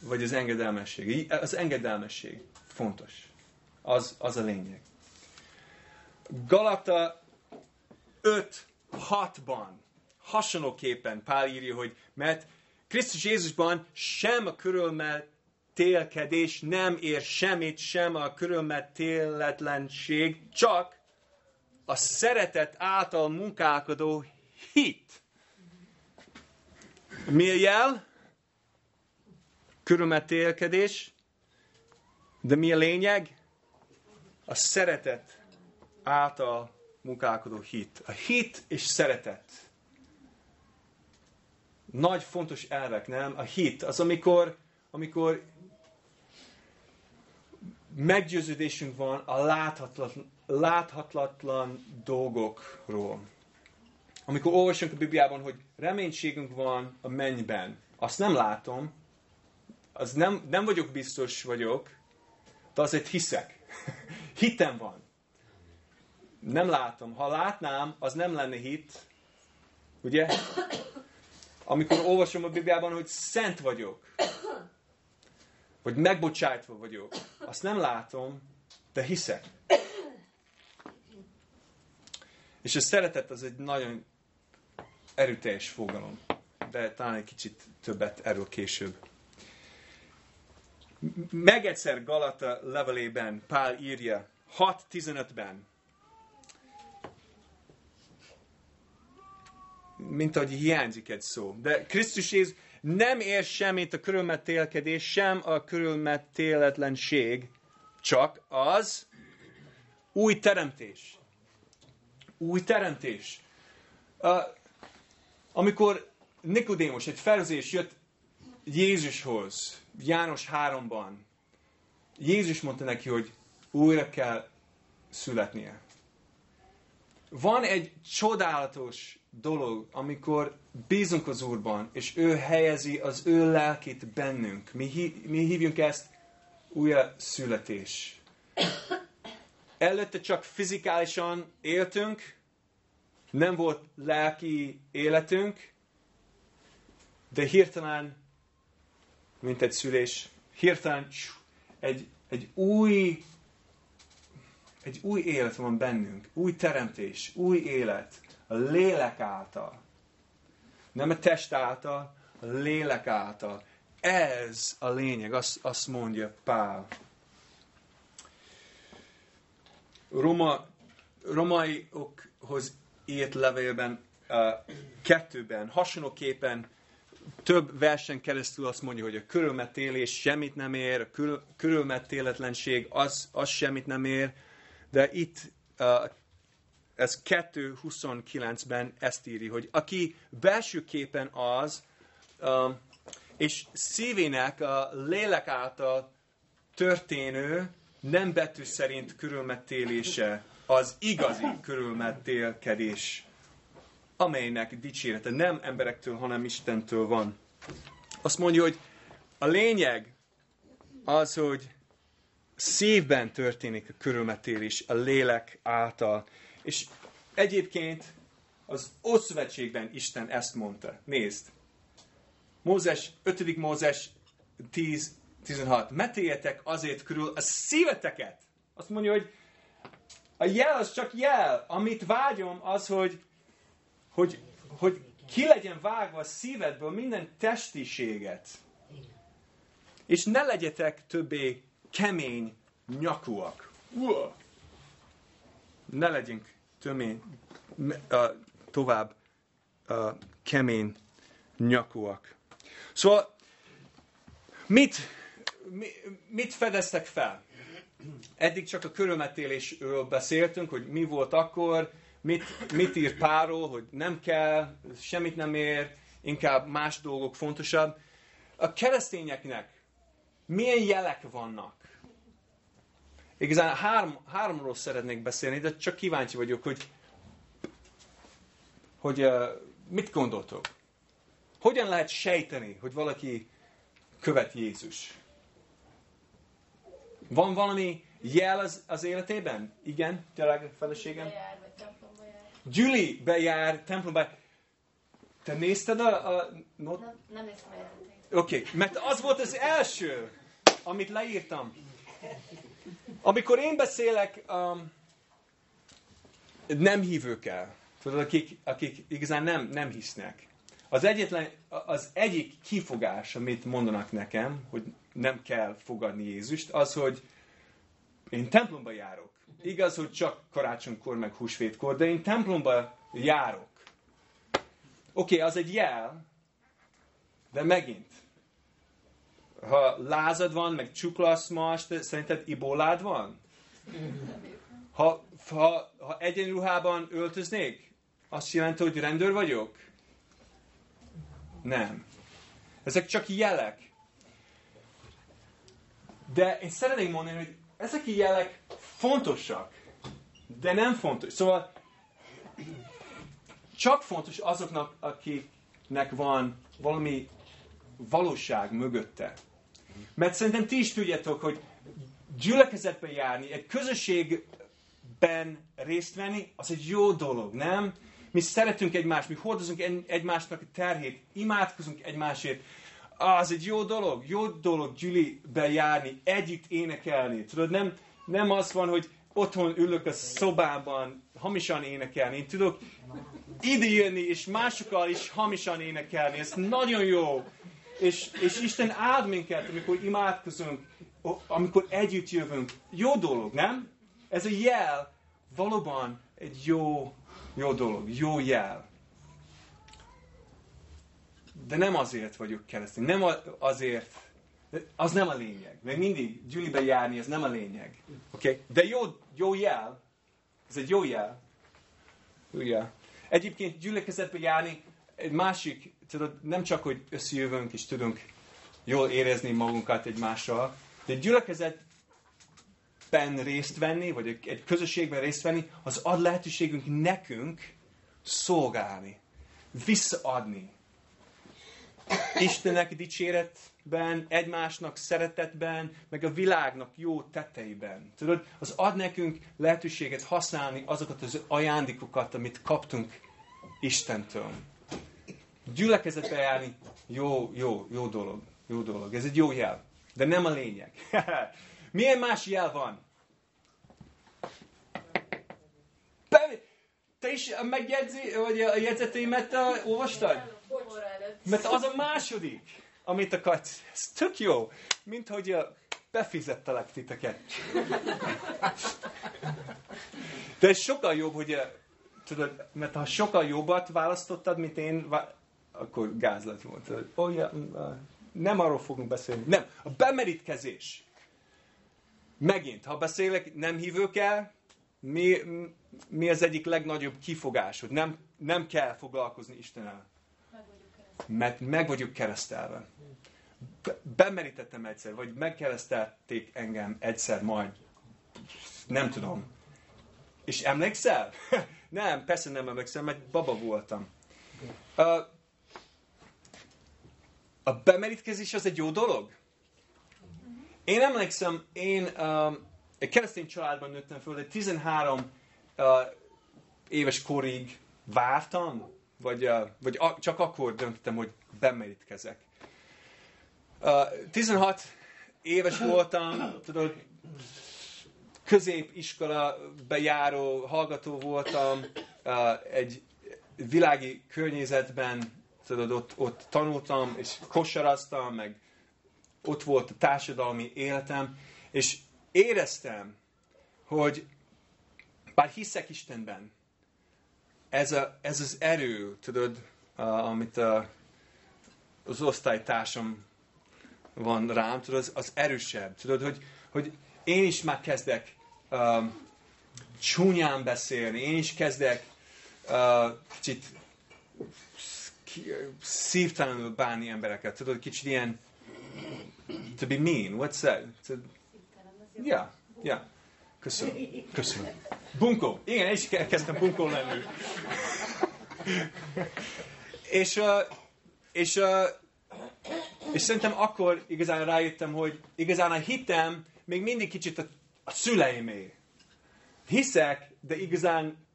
A: vagy az engedelmesség. Az engedelmesség fontos. Az, az a lényeg. Galata 5-6-ban hasonlóképpen Pál írja, hogy mert Krisztus Jézusban sem a körülmetélkedés nem ér semmit, sem a körülmetéletlenség, csak a szeretet által munkálkodó hit. Mi a jel? körülmetélkedés, de mi a lényeg? A szeretet által munkálkodó hit. A hit és szeretet. Nagy fontos elvek, nem? A hit az, amikor, amikor meggyőződésünk van a láthatatlan, láthatatlan dolgokról. Amikor olvasunk a Bibliában, hogy reménységünk van a mennyben, azt nem látom, az nem, nem vagyok biztos vagyok, de azért hiszek. Hitem van. Nem látom. Ha látnám, az nem lenne hit. Ugye? Amikor olvasom a Bibliában, hogy szent vagyok, vagy megbocsájtva vagyok, azt nem látom, de hiszek. És a szeretet az egy nagyon erőteljes fogalom, de talán egy kicsit többet erről később. Meg egyszer Galata levelében Pál írja, 6.15-ben, mint ahogy hiányzik egy szó. De Krisztus Jézus nem ér semmit a körülmetélkedés, sem a körülmetéletlenség, csak az új teremtés. Új teremtés. Amikor Nikodémus, egy felzés jött Jézushoz, János 3-ban, Jézus mondta neki, hogy újra kell születnie. Van egy csodálatos dolog, amikor bízunk az Úrban, és ő helyezi az ő lelkét bennünk. Mi, hí, mi hívjunk ezt újra születés. Előtte csak fizikálisan éltünk, nem volt lelki életünk, de hirtelen, mint egy szülés, hirtelen egy, egy új egy új élet van bennünk, új teremtés, új élet, a lélek által. Nem a test által, a lélek által. Ez a lényeg, azt, azt mondja Pál. Roma, romaiokhoz írt levélben, uh, kettőben, hasonlóképpen több versen keresztül azt mondja, hogy a körülmetélés semmit nem ér, a körül, körülmetéletlenség az, az semmit nem ér, de itt uh, ez 2.29-ben ezt írja, hogy aki belső képen az, uh, és szívének a lélek által történő, nem betű szerint körülmetélése az igazi körülmetélkedés, amelynek dicsérete nem emberektől, hanem Istentől van. Azt mondja, hogy a lényeg az, hogy szívben történik a körülmetélés a lélek által. És egyébként az Ószövetségben Isten ezt mondta. Nézd! Mózes, 5. Mózes 10, 16. Metéljetek azért körül a szíveteket. Azt mondja, hogy a jel az csak jel. Amit vágyom az, hogy, hogy, hogy ki legyen vágva a szívedből minden testiséget. És ne legyetek többé kemény nyakúak. Uah! Ne legyünk tömény, uh, tovább uh, kemény nyakúak. Szóval mit, mit fedeztek fel? Eddig csak a körülmetélésről beszéltünk, hogy mi volt akkor, mit, mit ír Páról, hogy nem kell, semmit nem ér, inkább más dolgok fontosabb. A keresztényeknek milyen jelek vannak? Igazán három, háromról szeretnék beszélni, de csak kíváncsi vagyok, hogy, hogy mit gondoltok? Hogyan lehet sejteni, hogy valaki követ Jézus? Van valami jel az, az életében? Igen, tényleg feleségem?
C: Bejár, vagy templomba jár.
A: Julie bejár templomba. Te nézted a... a not...
C: Nem, nem néztem.
A: Oké, okay. mert az volt az első, amit leírtam. Amikor én beszélek um, nem hívőkkel, tudod, akik, akik igazán nem, nem hisznek, az, egyetlen, az egyik kifogás, amit mondanak nekem, hogy nem kell fogadni Jézust, az, hogy én templomba járok. Igaz, hogy csak karácsonykor, meg húsvétkor, de én templomba járok. Oké, okay, az egy jel, de megint, ha lázad van, meg csuklasz ma szerinted ibolád van? Ha, ha, ha egyenruhában öltöznék, azt jelenti, hogy rendőr vagyok? Nem. Ezek csak jelek. De én szeretném mondani, hogy ezek a jelek fontosak, de nem fontos. Szóval csak fontos azoknak, akiknek van valami valóság mögötte. Mert szerintem ti is tudjátok, hogy gyülekezetbe járni, egy közösségben részt venni, az egy jó dolog, nem? Mi szeretünk egymást, mi hordozunk egy- egymásnak a terhét, imádkozunk egymásért. Az egy jó dolog, jó dolog gyülibe járni, együtt énekelni. Tudod, nem, nem az van, hogy otthon ülök a szobában, hamisan énekelni. Én tudok ide jönni, és másokkal is hamisan énekelni. Ez nagyon jó. És, és Isten áld minket, amikor imádkozunk, amikor együtt jövünk. Jó dolog, nem? Ez a jel valóban egy jó, jó dolog, jó jel. De nem azért vagyok keresztény, nem azért, az nem a lényeg. Még mindig gyűlibe járni, ez nem a lényeg. Okay? De jó, jó jel, ez egy jó jel. Ugye? Egyébként gyülekezetbe járni, egy másik, tudod, nem csak, hogy összejövünk és tudunk jól érezni magunkat egymással, de gyülekezetben részt venni, vagy egy- egy közösségben részt venni, az ad lehetőségünk nekünk szolgálni, visszaadni. Istennek dicséretben, egymásnak szeretetben, meg a világnak jó tetteiben. Tudod, az ad nekünk lehetőséget használni azokat az ajándékokat, amit kaptunk Istentől. Gyülekezetbe járni jó, jó, jó dolog. Jó dolog. Ez egy jó jel. De nem a lényeg. Milyen más jel van? Te is megjegyzi, vagy a jegyzeteimet uh, olvastad? Mert az a második, amit akarsz. Ez tök jó. Mint hogy uh, befizettelek titeket. De ez sokkal jobb, hogy uh, tudod, mert ha sokkal jobbat választottad, mint én, akkor gáz lett volna. Tudod, oh, ja, nem arról fogunk beszélni. Nem, a bemerítkezés. Megint, ha beszélek nem hívőkkel, mi, mi az egyik legnagyobb kifogás, hogy nem, nem kell foglalkozni Istennel. Mert meg vagyok keresztelve. Be- bemerítettem egyszer, vagy megkeresztelték engem egyszer majd. Nem tudom. És emlékszel? nem, persze nem emlékszem, mert baba voltam. A bemerítkezés az egy jó dolog? Én emlékszem, én um, egy keresztény családban nőttem föl, de 13 uh, éves korig vártam, vagy, vagy a, csak akkor döntöttem, hogy bemerítkezek. Uh, 16 éves voltam, tudod, középiskola bejáró hallgató voltam, uh, egy világi környezetben, tudod, ott, ott tanultam, és kosaraztam, meg ott volt a társadalmi életem, és éreztem, hogy bár hiszek Istenben, ez, a, ez az erő, tudod, a, amit a, az osztálytársam van rám, tudod, az, az erősebb. Tudod, hogy, hogy én is már kezdek um, csúnyán beszélni, én is kezdek uh, kicsit ki- szívtelenül bánni embereket. Tudod, kicsit ilyen to be mean. What's that? To, yeah, yeah. Köszönöm. Köszönöm. Bunkó. Igen, én is ke- kezdtem bunkó lenni. és, és, és szerintem akkor igazán rájöttem, hogy igazán a hitem még mindig kicsit a, a szüleimé. Hiszek, de igazán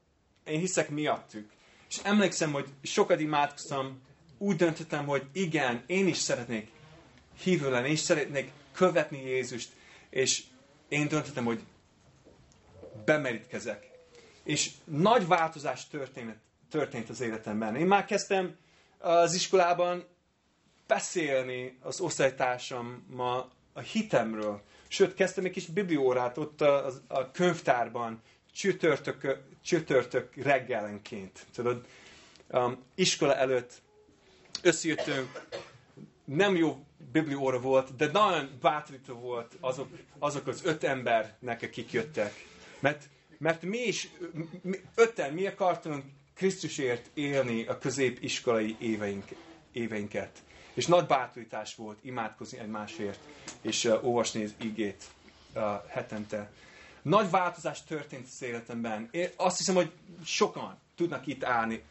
A: én hiszek miattuk. És emlékszem, hogy sokat imádkoztam, úgy döntöttem, hogy igen, én is szeretnék hívő lenni, én is szeretnék követni Jézust, és én döntöttem, hogy bemerítkezek. És nagy változás történt, történt az életemben. Én már kezdtem az iskolában beszélni az osztálytársammal a hitemről. Sőt, kezdtem egy kis bibliórát ott a, a, a könyvtárban, csütörtök, csütörtök reggelenként. Tudod, um, iskola előtt összejöttünk, nem jó biblióra volt, de nagyon bátorító volt azok, azok az öt embernek, akik jöttek. Mert, mert mi is, mi, öten, mi akartunk Krisztusért élni a középiskolai éveink, éveinket. És nagy bátorítás volt imádkozni egymásért, és uh, olvasni az igét uh, hetente. Nagy változás történt az életemben. Én azt hiszem, hogy sokan tudnak itt állni,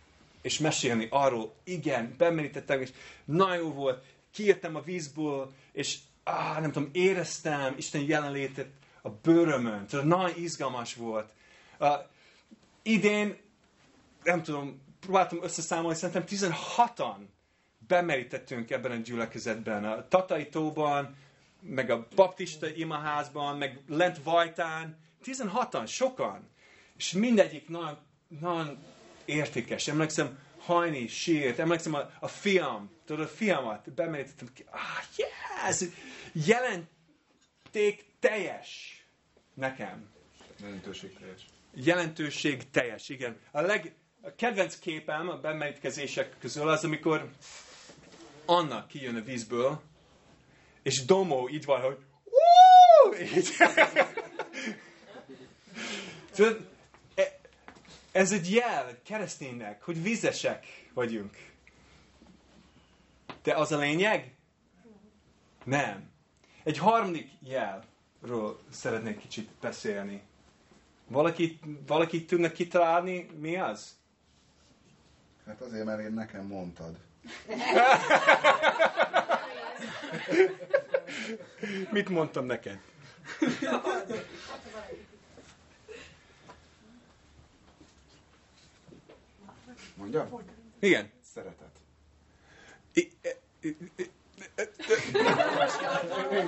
A: és mesélni arról, igen, bemerítettem, és nagyon jó volt, kijöttem a vízből, és ah, nem tudom, éreztem Isten jelenlétet a bőrömön. Tudod, nagyon izgalmas volt. Uh, idén, nem tudom, próbáltam összeszámolni, szerintem 16-an bemerítettünk ebben a gyülekezetben. A Tatai tóban, meg a baptista imaházban, meg lent Vajtán. 16-an, sokan. És mindegyik nagyon, nagyon értékes. Emlékszem, Hajni sírt, emlékszem a, a fiam, tudod, a fiamat bemerítettem. Ah, yes! Jelenték teljes nekem.
B: Jelentőség teljes.
A: Jelentőség teljes, igen. A, leg, a kedvenc képem a bemerítkezések közül az, amikor Anna kijön a vízből, és Domo így van, hogy így. Tudod, e- ez egy jel kereszténynek, hogy vízesek vagyunk. De az a lényeg? Nem. Egy harmadik jelről szeretnék kicsit beszélni. Valaki, valaki tudna kitalálni, mi az?
B: Hát azért, mert én nekem mondtad.
A: Mit mondtam neked?
B: Mondja?
A: Igen.
B: Szeretet.
A: I- e- i- i-
B: Én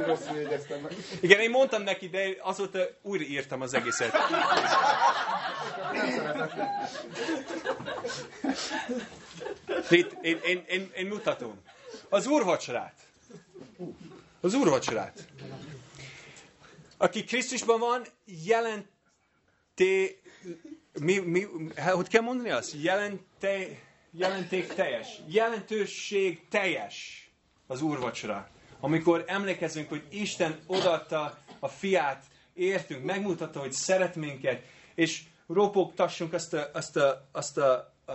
B: meg.
A: Igen, én mondtam neki, de azóta újra írtam az egészet. Itt, én, én, én, én mutatom. Az úrvacsorát. Az úrvacsorát. Aki Krisztusban van, jelenté... Mi, mi, hogy kell mondani azt? Jelente, jelenték teljes. Jelentőség teljes az úrvacsora. Amikor emlékezünk, hogy Isten odaadta a fiát, értünk, megmutatta, hogy szeret minket, és ropogtassunk azt a, azt a, azt a, a,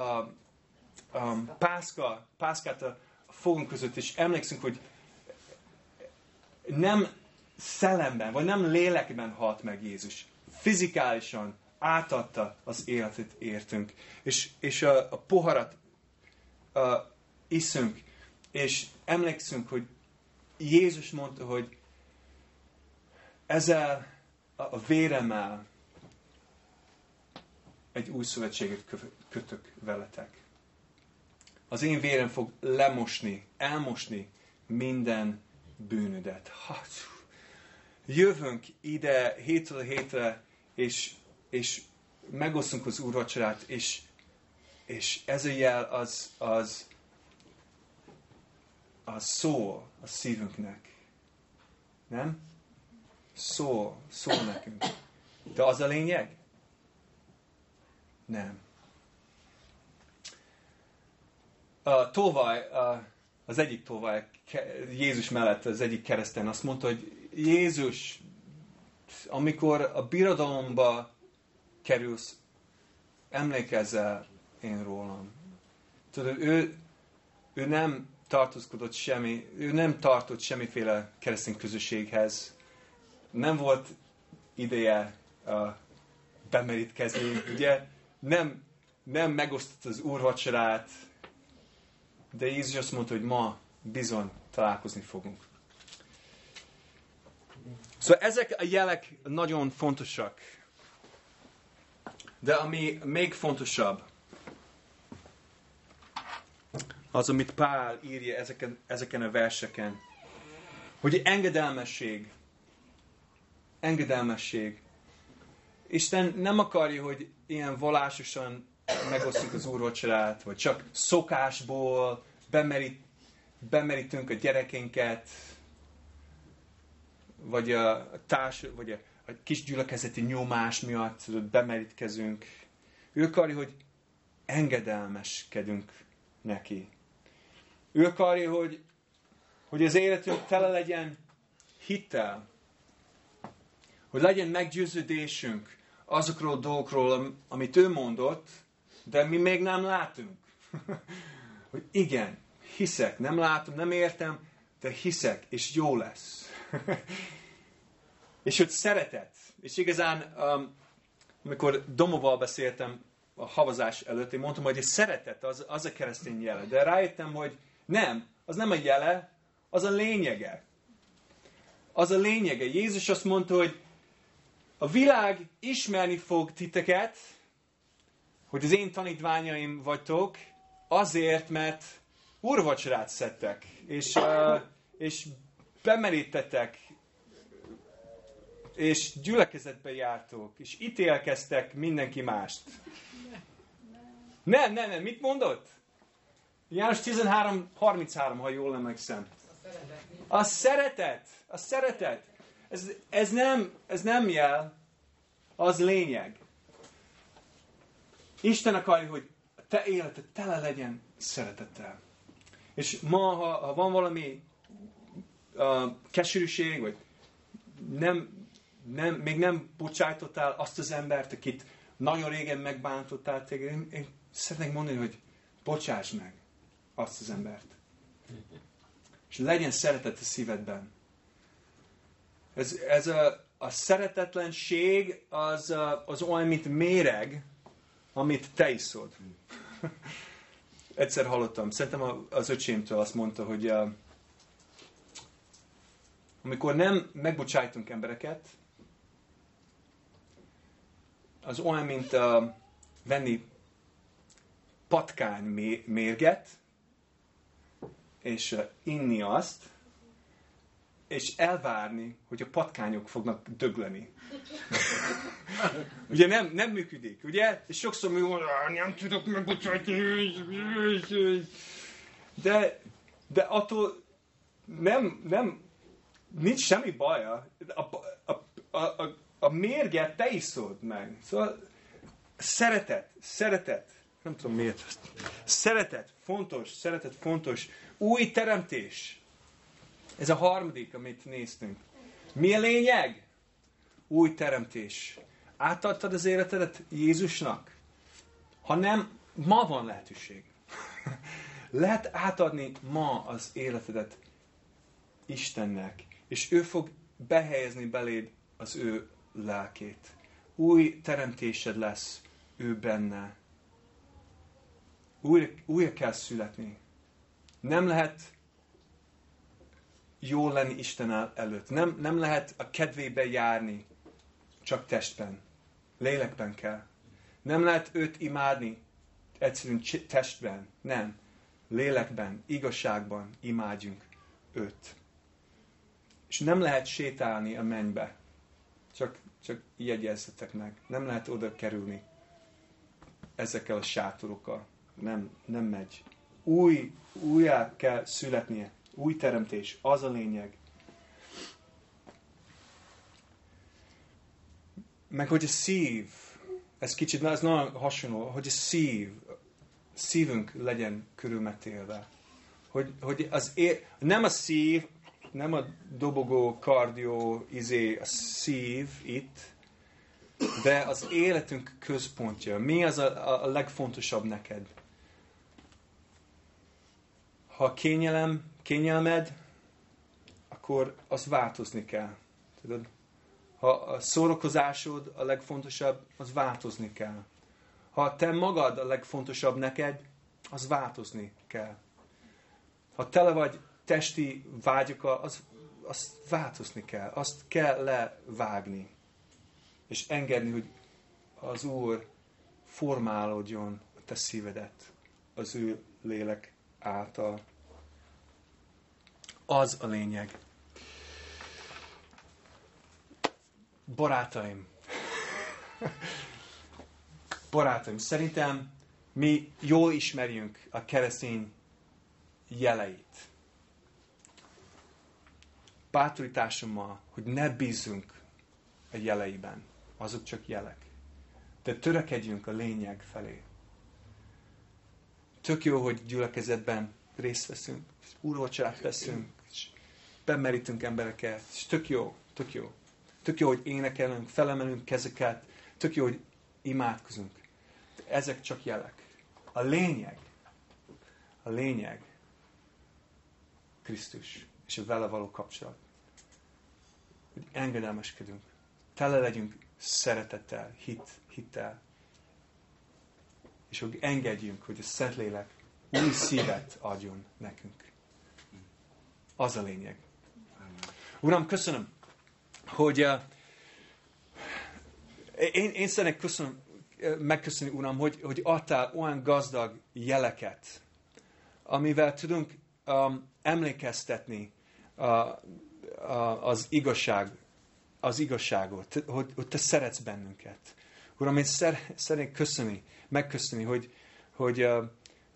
A: a pászka, pászkát a fogunk között, és emlékszünk, hogy nem szellemben, vagy nem lélekben halt meg Jézus. Fizikálisan átadta az életet értünk. És, és a, a poharat a, iszünk, és emlékszünk, hogy Jézus mondta, hogy ezzel a, véremmel egy új szövetséget kö- kötök veletek. Az én vérem fog lemosni, elmosni minden bűnödet. Ha, jövünk ide hétről hétre, és, és megosztunk az úrvacsorát, és, és ez a jel az, az, az szól a szívünknek. Nem? Szól, szól nekünk. De az a lényeg? Nem. A tolvaj, a, az egyik tolvaj Jézus mellett az egyik kereszten azt mondta, hogy Jézus, amikor a birodalomba kerülsz, emlékezzel én rólam. Tudod, ő, ő nem tartózkodott semmi, ő nem tartott semmiféle keresztény közösséghez. Nem volt ideje uh, bemerítkezni, ugye? Nem, nem megosztott az úrvacsorát, de Jézus azt mondta, hogy ma bizony találkozni fogunk. Szóval ezek a jelek nagyon fontosak. De ami még fontosabb, az, amit Pál írja ezeken, ezeken a verseken, hogy engedelmesség, engedelmesség. Isten nem akarja, hogy ilyen vallásosan megosztjuk az úrvacsorát, vagy csak szokásból bemerít, bemerítünk a gyerekénket, vagy a társ, vagy a, a kis gyülekezeti nyomás miatt bemerítkezünk. Ő akarja, hogy engedelmeskedünk neki. Ő akarja, hogy, hogy az életünk tele legyen hittel, hogy legyen meggyőződésünk azokról a dolgokról, amit ő mondott, de mi még nem látunk. hogy igen, hiszek, nem látom, nem értem, de hiszek, és jó lesz. és hogy szeretet. És igazán, um, amikor Domoval beszéltem a havazás előtt, én mondtam, hogy a szeretet az, az a keresztény jele. De rájöttem, hogy nem, az nem a jele, az a lényege. az a lényege. Jézus azt mondta, hogy a világ ismerni fog titeket, hogy az én tanítványaim vagytok, azért, mert úrvacsorát szedtek, és, uh, és bemerítettek, és gyülekezetbe jártok, és ítélkeztek mindenki mást. Nem, nem, nem, mit mondott? János 13.33, ha jól emlékszem. A szeretet, a szeretet. Ez, ez, nem, ez nem jel, az lényeg. Isten akarja, hogy te életed tele legyen szeretettel. És ma, ha, ha van valami uh, keserűség, vagy nem, nem, még nem bocsájtottál azt az embert, akit nagyon régen megbántottál téged, én, én szeretnék mondani, hogy bocsáss meg azt az embert. És legyen szeretet a szívedben. Ez, ez a, a szeretetlenség az, az olyan, mint méreg, amit te iszod. Egyszer hallottam, szerintem az öcsémtől azt mondta, hogy uh, amikor nem megbocsájtunk embereket, az olyan, mint uh, venni patkány mérget, és inni azt, és elvárni, hogy a patkányok fognak dögleni. ugye nem, nem működik, ugye? És sokszor mi nem tudok megbocsátni. De, de attól nem, nem, nincs semmi baja. A, a, a, a, a mérget te iszod meg. Szóval szeretet, szeretet. Nem tudom miért. Szeretet, fontos, szeretet, fontos. Új teremtés. Ez a harmadik, amit néztünk. Mi a lényeg? Új teremtés. Átadtad az életedet Jézusnak? Ha nem, ma van lehetőség. Lehet átadni ma az életedet Istennek, és ő fog behelyezni beléd az ő lelkét. Új teremtésed lesz ő benne. Újra, újra kell születni. Nem lehet jól lenni Isten előtt. Nem, nem lehet a kedvébe járni csak testben. Lélekben kell. Nem lehet őt imádni egyszerűen testben. Nem. Lélekben, igazságban imádjunk őt. És nem lehet sétálni a mennybe. Csak, csak jegyezzetek meg. Nem lehet oda kerülni ezekkel a sátorokkal. Nem, nem megy. Új, újjá kell születnie. Új teremtés, az a lényeg. Meg hogy a szív, ez kicsit, ez nagyon hasonló, hogy a szív, szívünk legyen körülmetélve. Hogy, hogy az é, nem a szív, nem a dobogó, kardió, izé, a szív itt, de az életünk központja. Mi az a, a legfontosabb neked? Ha kényelem, kényelmed, akkor az változni kell. Tudod? Ha a szórakozásod a legfontosabb, az változni kell. Ha te magad a legfontosabb neked, az változni kell. Ha tele vagy testi vágyokkal, az, azt változni kell. Azt kell levágni. És engedni, hogy az Úr formálódjon a te szívedet az ő lélek által. Az a lényeg. Barátaim. Barátaim, szerintem mi jól ismerjünk a keresztény jeleit. Bátorításommal, hogy ne bízzunk a jeleiben. Azok csak jelek. De törekedjünk a lényeg felé. Tök jó, hogy gyülekezetben részt veszünk, úrvacsorát veszünk, és bemerítünk embereket, és tök jó, tök jó. Tök jó, hogy énekelünk, felemelünk kezeket, tök jó, hogy imádkozunk. De ezek csak jelek. A lényeg, a lényeg Krisztus és a vele való kapcsolat. Hogy engedelmeskedünk, tele legyünk szeretettel, hit, hittel, és hogy engedjünk, hogy a Szentlélek új szívet adjon nekünk. Az a lényeg. Uram, köszönöm, hogy uh, én, én szeretnék köszönöm, megköszönni, Uram, hogy, hogy adtál olyan gazdag jeleket, amivel tudunk um, emlékeztetni uh, uh, az igazság, az igazságot, hogy, hogy te szeretsz bennünket. Uram, én szer, szeretnék köszönni, megköszönni, hogy, hogy,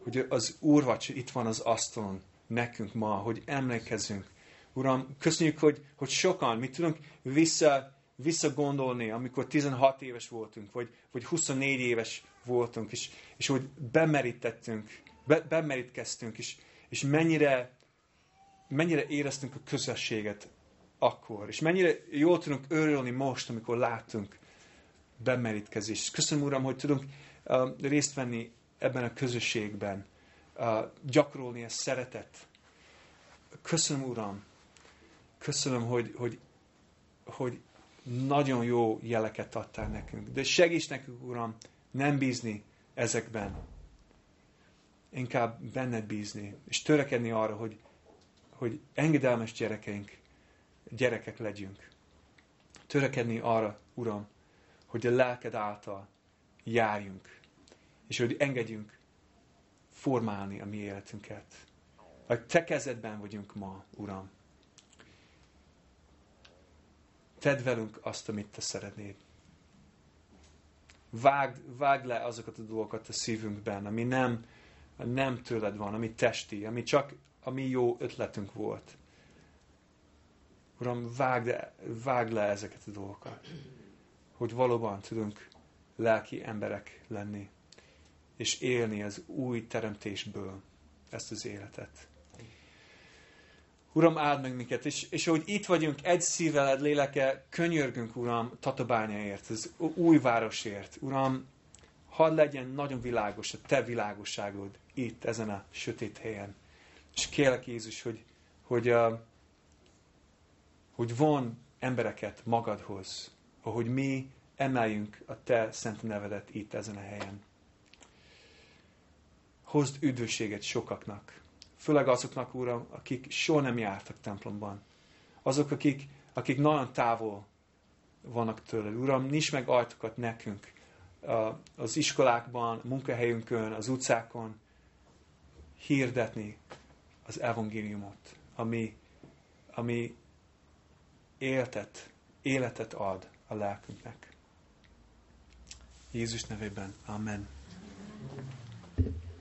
A: hogy az úrvacs itt van az asztalon nekünk ma, hogy emlékezzünk. Uram, köszönjük, hogy, hogy sokan, mi tudunk vissza, visszagondolni, amikor 16 éves voltunk, vagy, vagy 24 éves voltunk, és, és hogy bemerítettünk, be, bemerítkeztünk, és, és mennyire, mennyire éreztünk a közösséget akkor, és mennyire jól tudunk örülni most, amikor látunk bemerítkezést. Köszönöm, Uram, hogy tudunk részt venni ebben a közösségben, gyakorolni a szeretet. Köszönöm, Uram, köszönöm, hogy, hogy, hogy nagyon jó jeleket adtál nekünk. De segíts nekünk, Uram, nem bízni ezekben. Inkább benned bízni, és törekedni arra, hogy, hogy engedelmes gyerekeink, gyerekek legyünk. Törekedni arra, Uram, hogy a lelked által járjunk, és hogy engedjünk formálni a mi életünket. A te kezedben vagyunk ma, Uram. Tedd velünk azt, amit te szeretnéd. Vágd, vágd le azokat a dolgokat a szívünkben, ami nem, nem tőled van, ami testi, ami csak a mi jó ötletünk volt. Uram, vágd, vágd le ezeket a dolgokat, hogy valóban tudunk lelki emberek lenni, és élni az új teremtésből ezt az életet. Uram, áld meg minket, és, és ahogy itt vagyunk, egy szívveled léleke, könyörgünk, Uram, Tatabányáért, az új városért. Uram, hadd legyen nagyon világos a Te világosságod itt, ezen a sötét helyen. És kérlek, Jézus, hogy, hogy, hogy von embereket magadhoz, ahogy mi emeljünk a Te szent nevedet itt, ezen a helyen. Hozd üdvösséget sokaknak, Főleg azoknak, Uram, akik soha nem jártak templomban. Azok, akik, akik nagyon távol vannak tőled. Uram, nincs meg ajtokat nekünk az iskolákban, munkahelyünkön, az utcákon hirdetni az evangéliumot, ami, ami éltet, életet ad a lelkünknek. Jézus nevében. Amen.